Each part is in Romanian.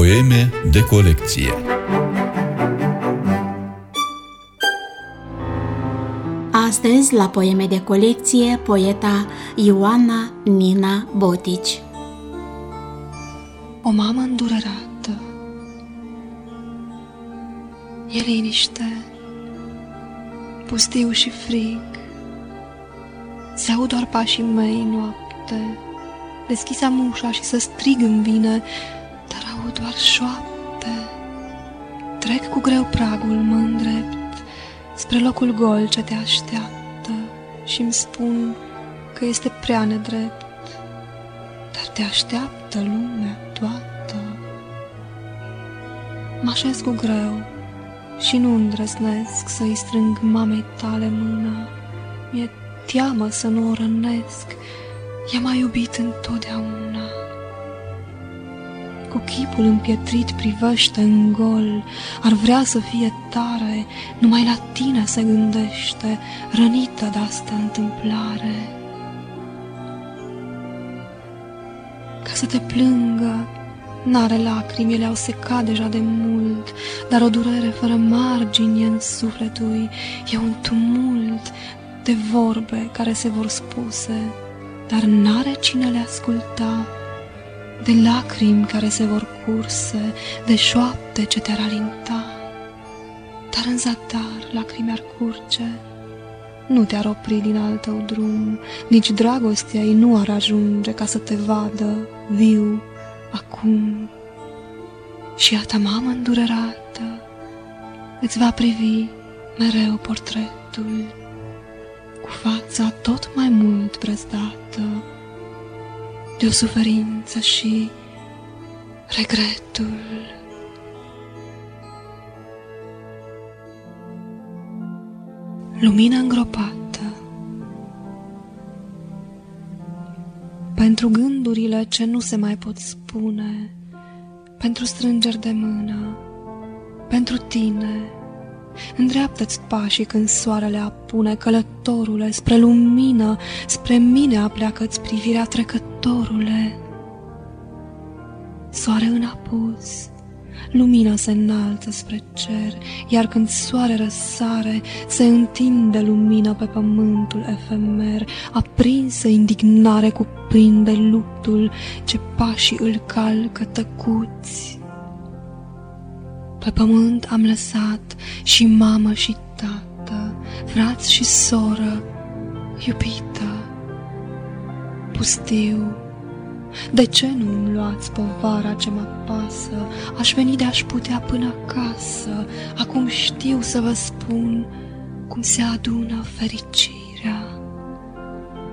Poeme de colecție. Astăzi, la Poeme de colecție, poeta Ioana Nina Botici. O mamă îndurerată E liniște Pustiu și frig. Se aud doar pașii mei noapte Deschisam ușa și să strig în vine. Dar aud doar șoapte Trec cu greu pragul, mă îndrept Spre locul gol ce te așteaptă și îmi spun că este prea nedrept, dar te așteaptă lumea toată. Mă așez cu greu și nu îndrăznesc să-i strâng mamei tale mâna. Mi-e teamă să nu o rănesc, ea m-a iubit întotdeauna. Cu chipul împietrit privește în gol, ar vrea să fie tare, numai la tine se gândește, rănită de asta întâmplare. Ca să te plângă, N-are lacrimi, ele au secat deja de mult, dar o durere fără margini în sufletul e un tumult de vorbe care se vor spuse, dar n-are cine le asculta de lacrimi care se vor curse, de șoapte ce te-ar alinta. Dar în zadar lacrimi ar curge, nu te-ar opri din al tău drum, nici dragostea ei nu ar ajunge ca să te vadă viu acum. Și a ta mamă îndurerată îți va privi mereu portretul, cu fața tot mai mult brăzdată, de o suferință și regretul. Lumina îngropată Pentru gândurile ce nu se mai pot spune, pentru strângeri de mână, pentru tine, Îndreaptă-ți pașii când soarele apune, călătorule, spre lumină, spre mine apleacă-ți privirea trecătorule. Soare în apus, lumina se înalță spre cer, iar când soare răsare, se întinde lumină pe pământul efemer, aprinsă indignare cuprinde luptul ce pașii îl calcă tăcuți. Pe pământ am lăsat și mamă și tată, frați și soră, iubită, pustiu. De ce nu îmi luați povara ce mă pasă? Aș veni de-aș putea până acasă. Acum știu să vă spun cum se adună fericirea.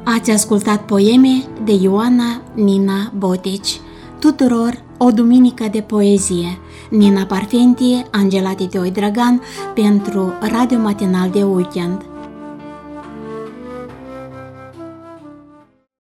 Ați ascultat poeme de Ioana Nina Botici. Tuturor o duminică de poezie. Nina Parfentie, Angela Titeoi Dragan pentru Radio Matinal de Weekend.